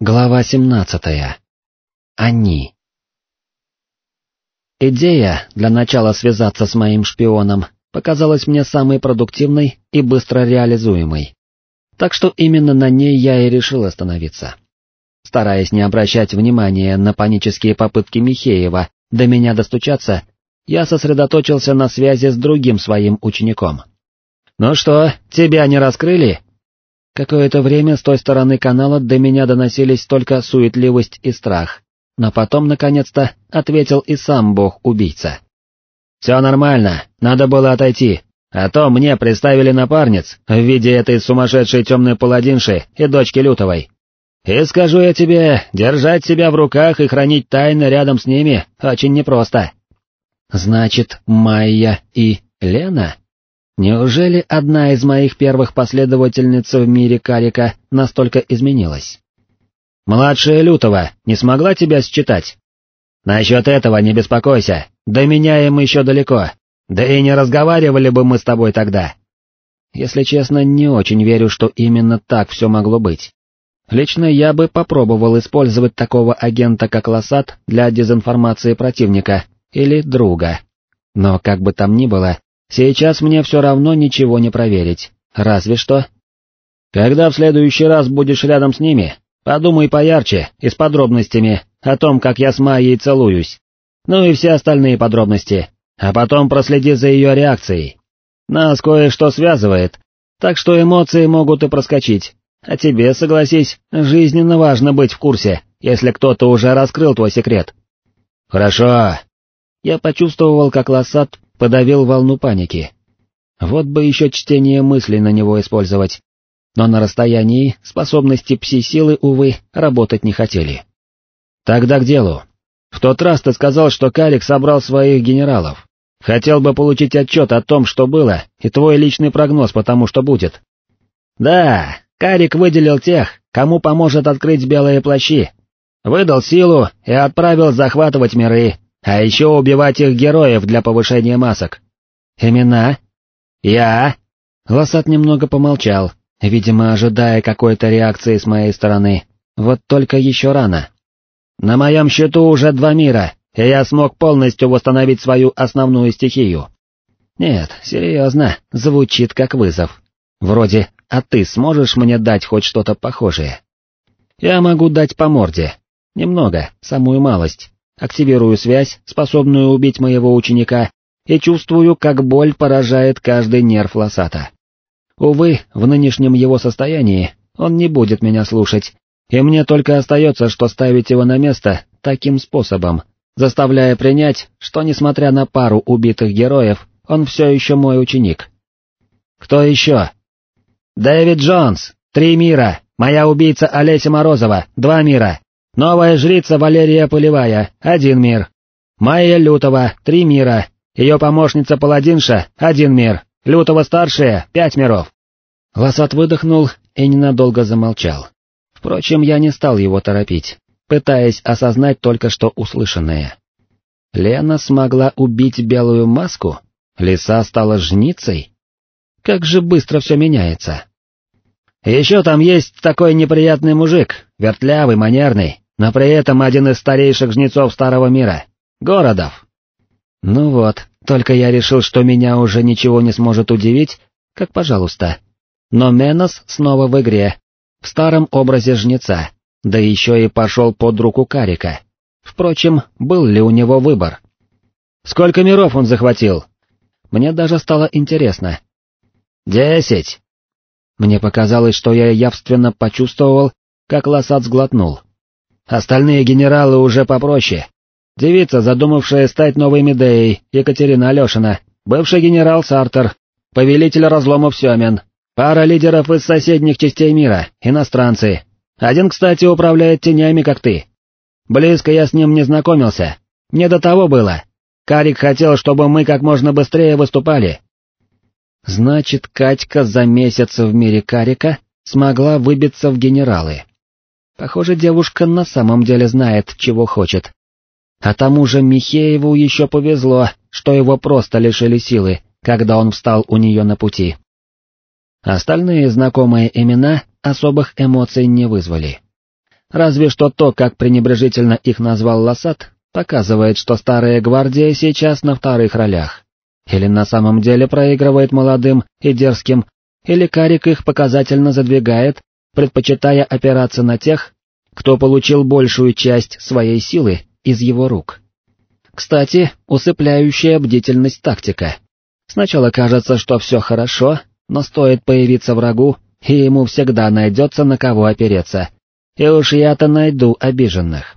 Глава 17. Они. Идея для начала связаться с моим шпионом показалась мне самой продуктивной и быстро реализуемой. Так что именно на ней я и решил остановиться. Стараясь не обращать внимания на панические попытки Михеева до меня достучаться, я сосредоточился на связи с другим своим учеником. «Ну что, тебя не раскрыли?» Какое-то время с той стороны канала до меня доносились только суетливость и страх, но потом, наконец-то, ответил и сам бог-убийца. «Все нормально, надо было отойти, а то мне представили напарниц в виде этой сумасшедшей темной паладинши и дочки Лютовой. И скажу я тебе, держать себя в руках и хранить тайны рядом с ними очень непросто». «Значит, Майя и Лена?» Неужели одна из моих первых последовательниц в мире Карика настолько изменилась? Младшая Лютова не смогла тебя считать? Насчет этого не беспокойся, до меня им еще далеко, да и не разговаривали бы мы с тобой тогда. Если честно, не очень верю, что именно так все могло быть. Лично я бы попробовал использовать такого агента, как Лосат, для дезинформации противника или друга. Но как бы там ни было, Сейчас мне все равно ничего не проверить, разве что... Когда в следующий раз будешь рядом с ними, подумай поярче и с подробностями о том, как я с Майей целуюсь. Ну и все остальные подробности, а потом проследи за ее реакцией. Нас кое-что связывает, так что эмоции могут и проскочить. А тебе, согласись, жизненно важно быть в курсе, если кто-то уже раскрыл твой секрет. Хорошо. Я почувствовал, как Лассад подавил волну паники. Вот бы еще чтение мыслей на него использовать. Но на расстоянии способности пси-силы, увы, работать не хотели. Тогда к делу. В тот раз ты сказал, что Карик собрал своих генералов. Хотел бы получить отчет о том, что было, и твой личный прогноз по тому, что будет. Да, Карик выделил тех, кому поможет открыть белые плащи. Выдал силу и отправил захватывать миры, а еще убивать их героев для повышения масок. Имена? Я? Лосат немного помолчал, видимо, ожидая какой-то реакции с моей стороны. Вот только еще рано. На моем счету уже два мира, и я смог полностью восстановить свою основную стихию. Нет, серьезно, звучит как вызов. Вроде «А ты сможешь мне дать хоть что-то похожее?» Я могу дать по морде. Немного, самую малость активирую связь, способную убить моего ученика, и чувствую, как боль поражает каждый нерв Лосата. Увы, в нынешнем его состоянии он не будет меня слушать, и мне только остается, что ставить его на место таким способом, заставляя принять, что несмотря на пару убитых героев, он все еще мой ученик. Кто еще? Дэвид Джонс, три мира, моя убийца Олеся Морозова, два мира, Новая жрица Валерия Полевая, один мир. Майя Лютова, три мира. Ее помощница Паладинша, один мир. Лютова-старшая, пять миров. Лосат выдохнул и ненадолго замолчал. Впрочем, я не стал его торопить, пытаясь осознать только что услышанное. Лена смогла убить белую маску? Лиса стала жницей? Как же быстро все меняется. Еще там есть такой неприятный мужик, вертлявый, манерный, но при этом один из старейших жнецов Старого Мира, Городов. Ну вот, только я решил, что меня уже ничего не сможет удивить, как пожалуйста. Но Менос снова в игре, в старом образе жнеца, да еще и пошел под руку Карика. Впрочем, был ли у него выбор? Сколько миров он захватил? Мне даже стало интересно. Десять. Мне показалось, что я явственно почувствовал, как Лосат сглотнул. Остальные генералы уже попроще. Девица, задумавшая стать новой Медеей, Екатерина Алешина, бывший генерал Сартер, повелитель разломов Семен, пара лидеров из соседних частей мира, иностранцы. Один, кстати, управляет тенями, как ты. Близко я с ним не знакомился. Не до того было. Карик хотел, чтобы мы как можно быстрее выступали. Значит, Катька за месяц в мире Карика смогла выбиться в генералы. Похоже, девушка на самом деле знает, чего хочет. А тому же Михееву еще повезло, что его просто лишили силы, когда он встал у нее на пути. Остальные знакомые имена особых эмоций не вызвали. Разве что то, как пренебрежительно их назвал Лосат, показывает, что старая гвардия сейчас на вторых ролях. Или на самом деле проигрывает молодым и дерзким, или Карик их показательно задвигает, предпочитая опираться на тех, кто получил большую часть своей силы из его рук. Кстати, усыпляющая бдительность тактика. Сначала кажется, что все хорошо, но стоит появиться врагу, и ему всегда найдется на кого опереться. И уж я-то найду обиженных.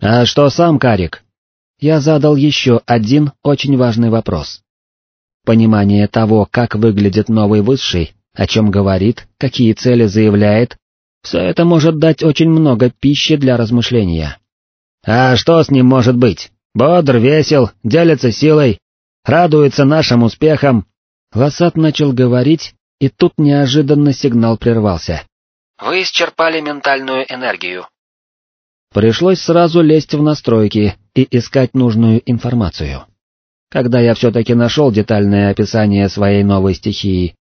«А что сам Карик?» Я задал еще один очень важный вопрос. Понимание того, как выглядит новый высший, о чем говорит, какие цели заявляет, все это может дать очень много пищи для размышления. А что с ним может быть? Бодр, весел, делится силой, радуется нашим успехам. Лосат начал говорить, и тут неожиданно сигнал прервался. Вы исчерпали ментальную энергию. Пришлось сразу лезть в настройки и искать нужную информацию. Когда я все-таки нашел детальное описание своей новой стихии,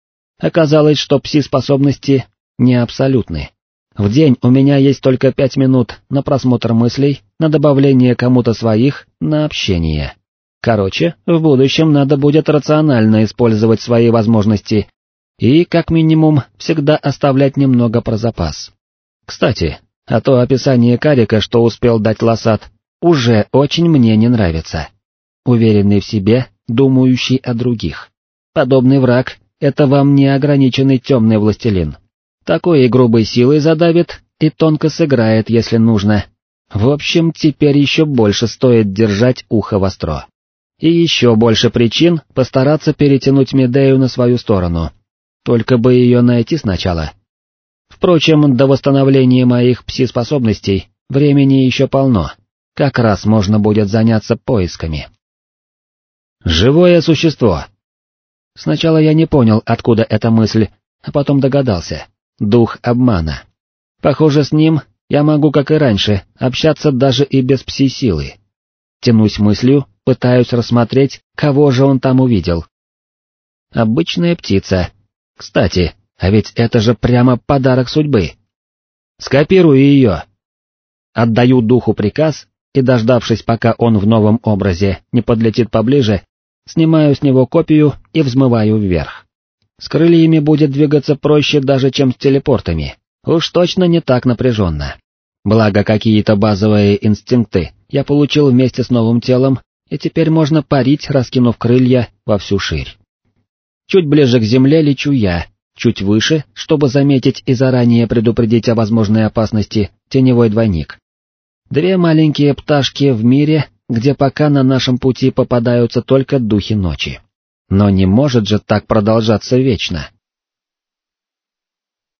оказалось, что пси-способности не абсолютны. В день у меня есть только пять минут на просмотр мыслей, на добавление кому-то своих, на общение. Короче, в будущем надо будет рационально использовать свои возможности и, как минимум, всегда оставлять немного про запас. Кстати, а то описание карика, что успел дать Лосат, уже очень мне не нравится. Уверенный в себе, думающий о других. Подобный враг — это вам не ограниченный темный властелин. Такой и грубой силой задавит, и тонко сыграет, если нужно. В общем, теперь еще больше стоит держать ухо востро. И еще больше причин постараться перетянуть Медею на свою сторону. Только бы ее найти сначала. Впрочем, до восстановления моих пси-способностей времени еще полно. Как раз можно будет заняться поисками. Живое существо. Сначала я не понял, откуда эта мысль, а потом догадался. Дух обмана. Похоже, с ним я могу, как и раньше, общаться даже и без пси-силы. Тянусь мыслью, пытаюсь рассмотреть, кого же он там увидел. Обычная птица. Кстати, а ведь это же прямо подарок судьбы. Скопирую ее. Отдаю духу приказ, и, дождавшись, пока он в новом образе не подлетит поближе, снимаю с него копию и взмываю вверх. С крыльями будет двигаться проще даже, чем с телепортами. Уж точно не так напряженно. Благо какие-то базовые инстинкты я получил вместе с новым телом, и теперь можно парить, раскинув крылья во всю ширь. Чуть ближе к земле лечу я, чуть выше, чтобы заметить и заранее предупредить о возможной опасности теневой двойник. Две маленькие пташки в мире, где пока на нашем пути попадаются только духи ночи. Но не может же так продолжаться вечно.